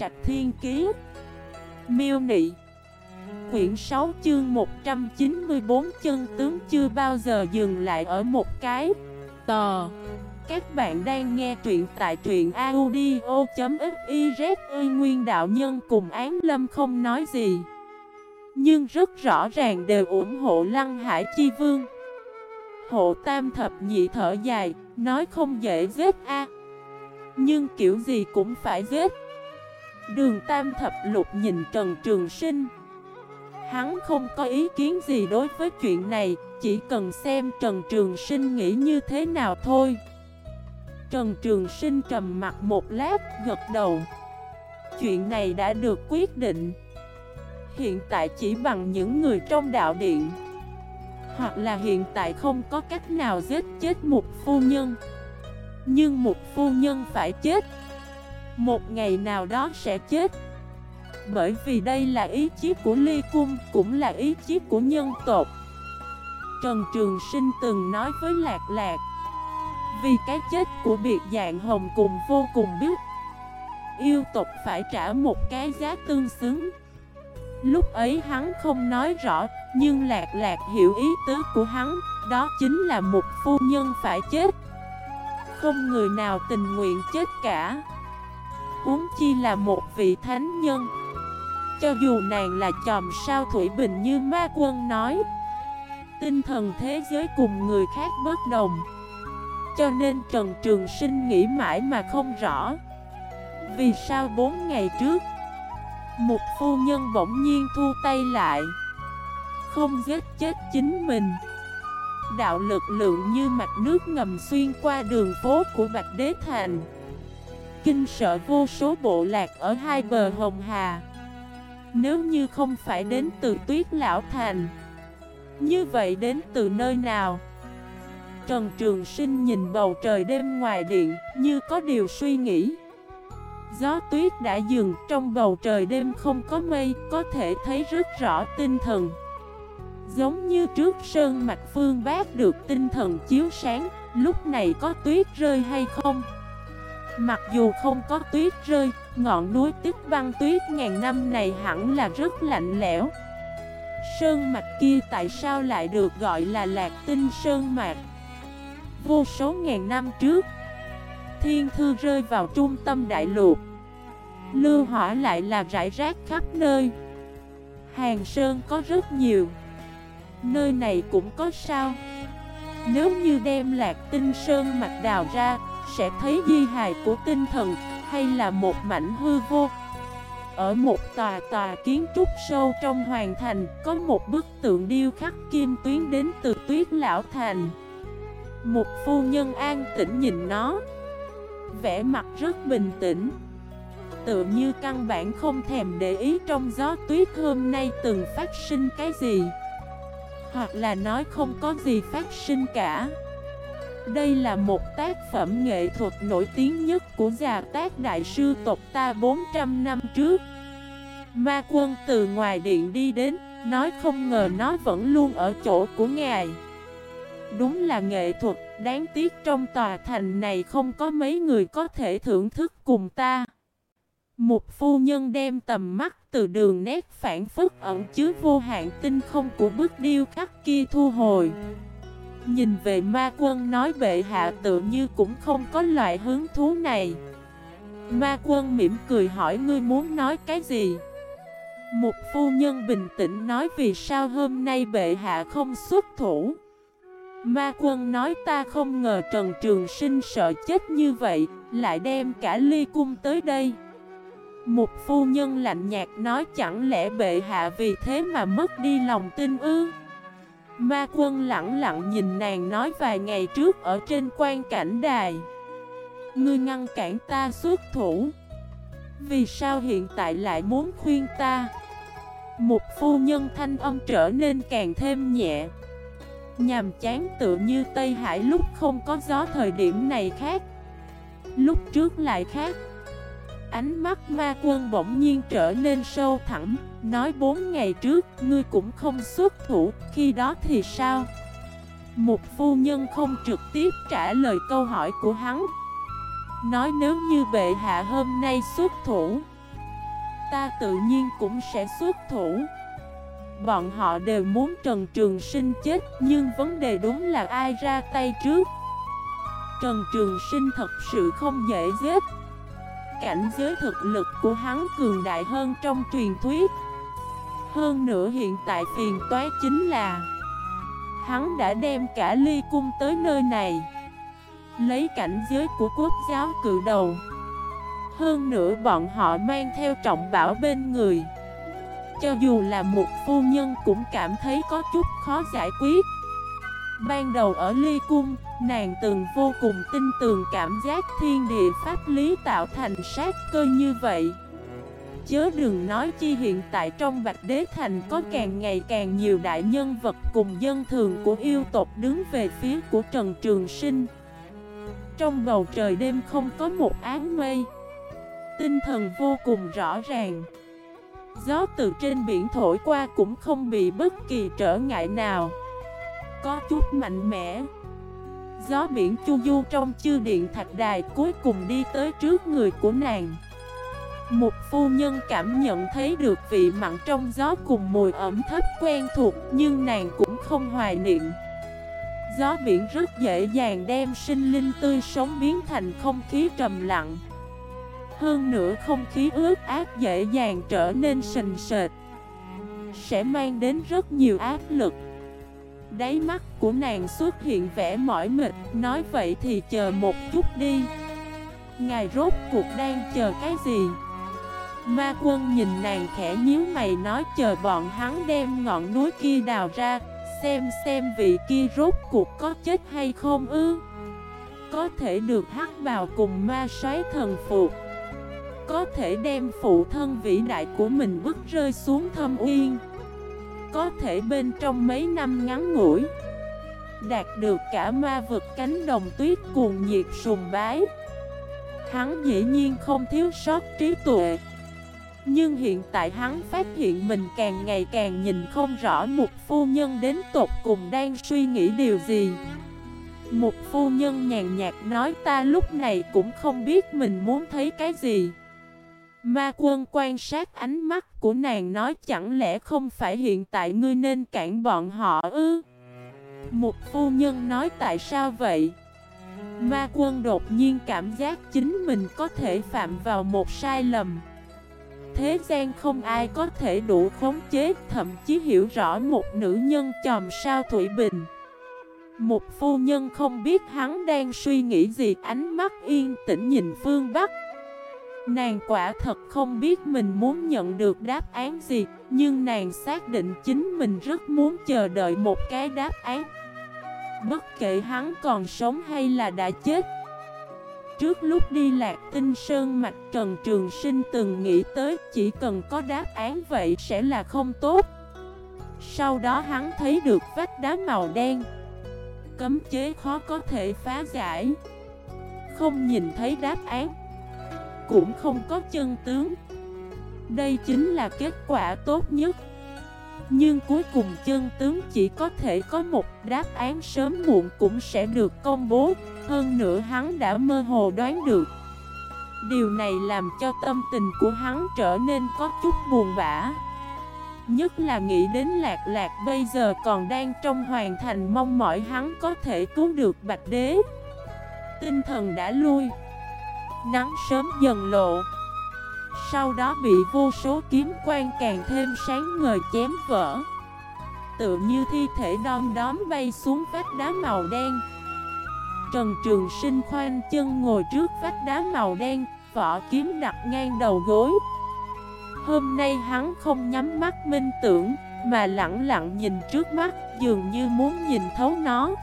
Trạch Thiên Kiế Miêu Nị. Quyển 6 chương 194 chân tướng chưa bao giờ dừng lại ở một cái. Tờ Các bạn đang nghe truyện tại truyện audio.xyz Nguyên đạo nhân cùng án lâm không nói gì. Nhưng rất rõ ràng đều ủng hộ Lăng Hải Chi Vương. Hộ tam thập nhị thở dài, Nói không dễ giết a. Nhưng kiểu gì cũng phải giết. Đường tam thập lục nhìn Trần Trường Sinh. Hắn không có ý kiến gì đối với chuyện này, Chỉ cần xem Trần Trường Sinh nghĩ như thế nào thôi. Trần Trường Sinh trầm mặt một lát, gật đầu. Chuyện này đã được quyết định. Hiện tại chỉ bằng những người trong đạo điện. Hoặc là hiện tại không có cách nào giết chết một phu nhân. Nhưng một phu nhân phải chết. Một ngày nào đó sẽ chết. Bởi vì đây là ý chí của Ly Cung, Cũng là ý chí của nhân tộc. Trần Trường Sinh từng nói với Lạc Lạc, Vì cái chết của biệt dạng hồng cùng vô cùng biết, Yêu tộc phải trả một cái giá tương xứng. Lúc ấy hắn không nói rõ, Nhưng Lạc Lạc hiểu ý tứ của hắn, Đó chính là một phu nhân phải chết. Không người nào tình nguyện chết cả. Uống chi là một vị thánh nhân. Cho dù nàng là chòm sao Thủy Bình như ma quân nói, Tinh thần thế giới cùng người khác bất đồng. Cho nên Trần Trường Sinh nghĩ mãi mà không rõ, Vì sao bốn ngày trước, Một phu nhân bỗng nhiên thu tay lại, Không giết chết chính mình. Đạo lực lượng như mạch nước ngầm xuyên qua đường phố của Bạch Đế Thành. Kinh sợ vô số bộ lạc ở hai bờ Hồng Hà Nếu như không phải đến từ Tuyết Lão Thành, Như vậy đến từ nơi nào? Trần Trường Sinh nhìn bầu trời đêm ngoài điện Như có điều suy nghĩ Gió tuyết đã dừng Trong bầu trời đêm không có mây, Có thể thấy rất rõ tinh thần Giống như trước sơn mạch phương bác được tinh thần chiếu sáng, Lúc này có tuyết rơi hay không? Mặc dù không có tuyết rơi, ngọn núi tích băng tuyết ngàn năm này hẳn là rất lạnh lẽo. Sơn mạch kia tại sao lại được gọi là lạc tinh sơn mạch? Vô số ngàn năm trước, thiên thư rơi vào trung tâm đại lục. Lưu hỏa lại là rải rác khắp nơi. Hàng sơn có rất nhiều. Nơi này cũng có sao? Nếu như đem lạc tinh sơn mạch đào ra, sẽ thấy di hài của tinh thần hay là một mảnh hư vô. Ở một tòa tòa kiến trúc sâu trong hoàng thành có một bức tượng điêu khắc kim tuyến đến từ tuyết lão thành. Một phu nhân an tĩnh nhìn nó, vẻ mặt rất bình tĩnh. Tự như căn bản không thèm để ý trong gió tuyết hôm nay từng phát sinh cái gì Hoặc là nói không có gì phát sinh cả đây là một tác phẩm nghệ thuật nổi tiếng nhất của già tác đại sư tộc ta 400 năm trước. Ma quân từ ngoài điện đi đến, nói không ngờ nó vẫn luôn ở chỗ của ngài. Đúng là nghệ thuật, đáng tiếc trong tòa thành này không có mấy người có thể thưởng thức cùng ta. Một phu nhân đem tầm mắt từ đường nét phản phức ẩn chứa vô hạn tinh không của bức điêu khắc kia thu hồi. Nhìn về ma quân nói bệ hạ tự như cũng không có loại hứng thú này. Ma quân mỉm cười hỏi ngươi muốn nói cái gì? Một phu nhân bình tĩnh nói vì sao hôm nay bệ hạ không xuất thủ? Ma quân nói ta không ngờ Trần Trường Sinh sợ chết như vậy, Lại đem cả ly cung tới đây. Một phu nhân lạnh nhạt nói chẳng lẽ bệ hạ vì thế mà mất đi lòng tin ư? Ma quân lặng lặng nhìn nàng nói vài ngày trước ở trên quan cảnh đài. Ngươi ngăn cản ta xuất thủ. Vì sao hiện tại lại muốn khuyên ta? Một phu nhân thanh âm trở nên càng thêm nhẹ. Nhàm chán tự như Tây Hải lúc không có gió thời điểm này khác. Lúc trước lại khác. Ánh mắt ma quân bỗng nhiên trở nên sâu thẳm. Nói bốn ngày trước, ngươi cũng không xuất thủ, Khi đó thì sao? Một phu nhân không trực tiếp trả lời câu hỏi của hắn. Nói nếu như bệ hạ hôm nay xuất thủ, Ta tự nhiên cũng sẽ xuất thủ. Bọn họ đều muốn Trần Trường Sinh chết, Nhưng vấn đề đúng là ai ra tay trước? Trần Trường Sinh thật sự không dễ giết. Cảnh giới thực lực của hắn cường đại hơn trong truyền thuyết. Hơn nữa hiện tại phiền toái chính là Hắn đã đem cả ly cung tới nơi này Lấy cảnh giới của quốc giáo cự đầu. Hơn nữa bọn họ mang theo trọng bảo bên người Cho dù là một phu nhân cũng cảm thấy có chút khó giải quyết. Ban đầu ở ly cung, nàng từng vô cùng tin tưởng cảm giác thiên địa pháp lý tạo thành sát cơ như vậy. Chớ đừng nói chi hiện tại trong Bạch Đế Thành có càng ngày càng nhiều đại nhân vật cùng dân thường của yêu tộc đứng về phía của Trần Trường Sinh. Trong bầu trời đêm không có một áng mây. Tinh thần vô cùng rõ ràng. Gió từ trên biển thổi qua cũng không bị bất kỳ trở ngại nào. Có chút mạnh mẽ. Gió biển chu du trong chư điện thạch đài cuối cùng đi tới trước người của nàng một phu nhân cảm nhận thấy được vị mặn trong gió cùng mùi ẩm thấp quen thuộc, nhưng nàng cũng không hoài niệm. Gió biển rất dễ dàng đem sinh linh tươi sống biến thành không khí trầm lặng. Hơn nữa không khí ướt ác dễ dàng trở nên sình sệt, Sẽ mang đến rất nhiều áp lực Đáy mắt của nàng xuất hiện vẻ mỏi mệt, Nói vậy thì chờ một chút đi Ngài rốt cuộc đang chờ cái gì? Ma quân nhìn nàng khẽ nhíu mày nói, chờ bọn hắn đem ngọn núi kia đào ra, Xem xem vị kia rốt cuộc có chết hay không ư? Có thể được hắc vào cùng ma xoáy thần phục Có thể đem phụ thân vĩ đại của mình bước rơi xuống thâm uyên. Có thể bên trong mấy năm ngắn ngủi, Đạt được cả ma vực cánh đồng tuyết cuồng nhiệt sùng bái. Hắn dĩ nhiên không thiếu sót trí tuệ nhưng hiện tại hắn phát hiện mình càng ngày càng nhìn không rõ một phu nhân đến tột cùng đang suy nghĩ điều gì. Một phu nhân nhàn nhạt nói, ta lúc này cũng không biết mình muốn thấy cái gì. Ma quân quan sát ánh mắt của nàng nói, chẳng lẽ không phải hiện tại ngươi nên cản bọn họ ư? Một phu nhân nói, tại sao vậy? Ma quân đột nhiên cảm giác chính mình có thể phạm vào một sai lầm thế gian không ai có thể đủ khống chế, Thậm chí hiểu rõ một nữ nhân chòm sao Thủy Bình. Một phu nhân không biết hắn đang suy nghĩ gì, Ánh mắt yên tĩnh nhìn phương Bắc. Nàng quả thật không biết mình muốn nhận được đáp án gì, Nhưng nàng xác định chính mình rất muốn chờ đợi một cái đáp án. Bất kể hắn còn sống hay là đã chết Trước lúc đi lạc tinh sơn mạch Trần Trường Sinh từng nghĩ tới chỉ cần có đáp án vậy sẽ là không tốt. Sau đó hắn thấy được vách đá màu đen. Cấm chế khó có thể phá giải. Không nhìn thấy đáp án. Cũng không có chân tướng. Đây chính là kết quả tốt nhất. Nhưng cuối cùng chân tướng chỉ có thể có một đáp án sớm muộn cũng sẽ được công bố hơn nữa hắn đã mơ hồ đoán được. Điều này làm cho tâm tình của hắn trở nên có chút buồn bã. Nhất là nghĩ đến lạc lạc bây giờ còn đang trong hoàn thành mong mỏi hắn có thể cứu được bạch đế. Tinh thần đã lui. Nắng sớm dần lộ. Sau đó bị vô số kiếm quan càng thêm sáng ngời chém vỡ. Tự như thi thể đom đóm bay xuống vách đá màu đen. Trần Trường Sinh khoanh chân ngồi trước vách đá màu đen, vỏ kiếm đặt ngang đầu gối. Hôm nay hắn không nhắm mắt minh tưởng, mà lặng lặng nhìn trước mắt, dường như muốn nhìn thấu nó.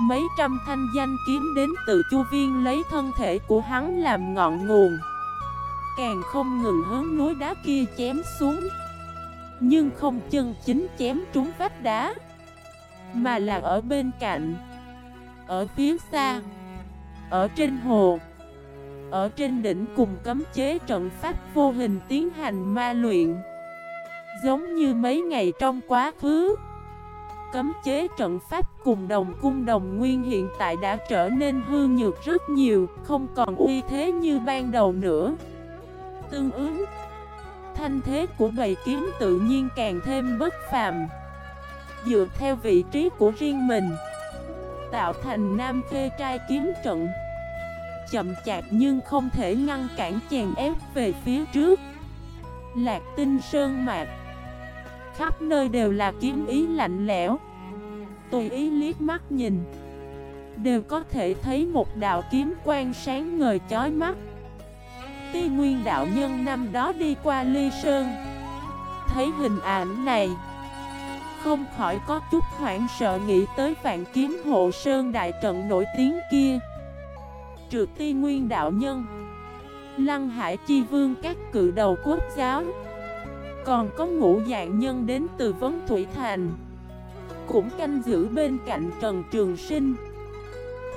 Mấy trăm thanh danh kiếm đến từ chu viên lấy thân thể của hắn làm ngọn nguồn. Càng không ngừng hướng núi đá kia chém xuống. Nhưng không chân chính chém trúng vách đá, mà là ở bên cạnh. Ở phía xa, Ở trên hồ, Ở trên đỉnh cùng cấm chế trận pháp vô hình tiến hành ma luyện. Giống như mấy ngày trong quá khứ, Cấm chế trận pháp cùng đồng cung đồng nguyên hiện tại đã trở nên hư nhược rất nhiều, Không còn uy thế như ban đầu nữa. Tương ứng, thanh thế của bầy kiếm tự nhiên càng thêm bất phàm. Dựa theo vị trí của riêng mình Tạo thành nam khê trai kiếm trận. Chậm chạp nhưng không thể ngăn cản chèn ép về phía trước. Lạc tinh sơn mạc. Khắp nơi đều là kiếm ý lạnh lẽo. Tùy ý liếc mắt nhìn, Đều có thể thấy một đạo kiếm quang sáng ngời chói mắt. Ti nguyên đạo nhân năm đó đi qua ly sơn, Thấy hình ảnh này không khỏi có chút hoảng sợ nghĩ tới vạn kiếm hộ sơn đại trận nổi tiếng kia. Trừ ti nguyên đạo nhân Lăng hải chi vương các cự đầu quốc giáo Còn có ngũ dạng nhân đến từ Vấn Thủy Thành Cũng canh giữ bên cạnh Trần Trường Sinh.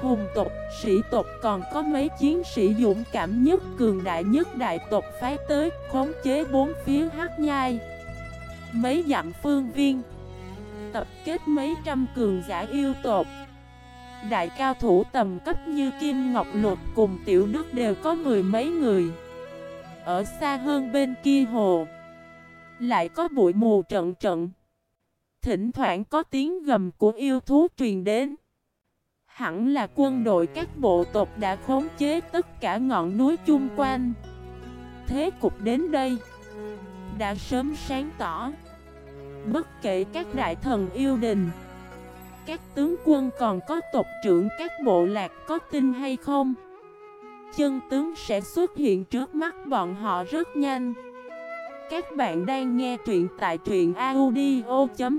Hùng tộc, sĩ tộc còn có mấy chiến sĩ dũng cảm nhất cường đại nhất đại tộc phái tới khống chế bốn phía hát nhai. Mấy dặm phương viên Tập kết mấy trăm cường giả yêu tộc. Đại cao thủ tầm cấp như Kim Ngọc Luật cùng Tiểu Đức đều có mười mấy người. Ở xa hơn bên kia hồ, Lại có bụi mù trận trận. Thỉnh thoảng có tiếng gầm của yêu thú truyền đến. Hẳn là quân đội các bộ tộc đã khống chế tất cả ngọn núi chung quanh. Thế cục đến đây, Đã sớm sáng tỏ. Bất kể các đại thần yêu đình. Các tướng quân còn có tộc trưởng, các bộ lạc có tin hay không? Chân tướng sẽ xuất hiện trước mắt bọn họ rất nhanh. Các bạn đang nghe truyện tại truyện audio.fif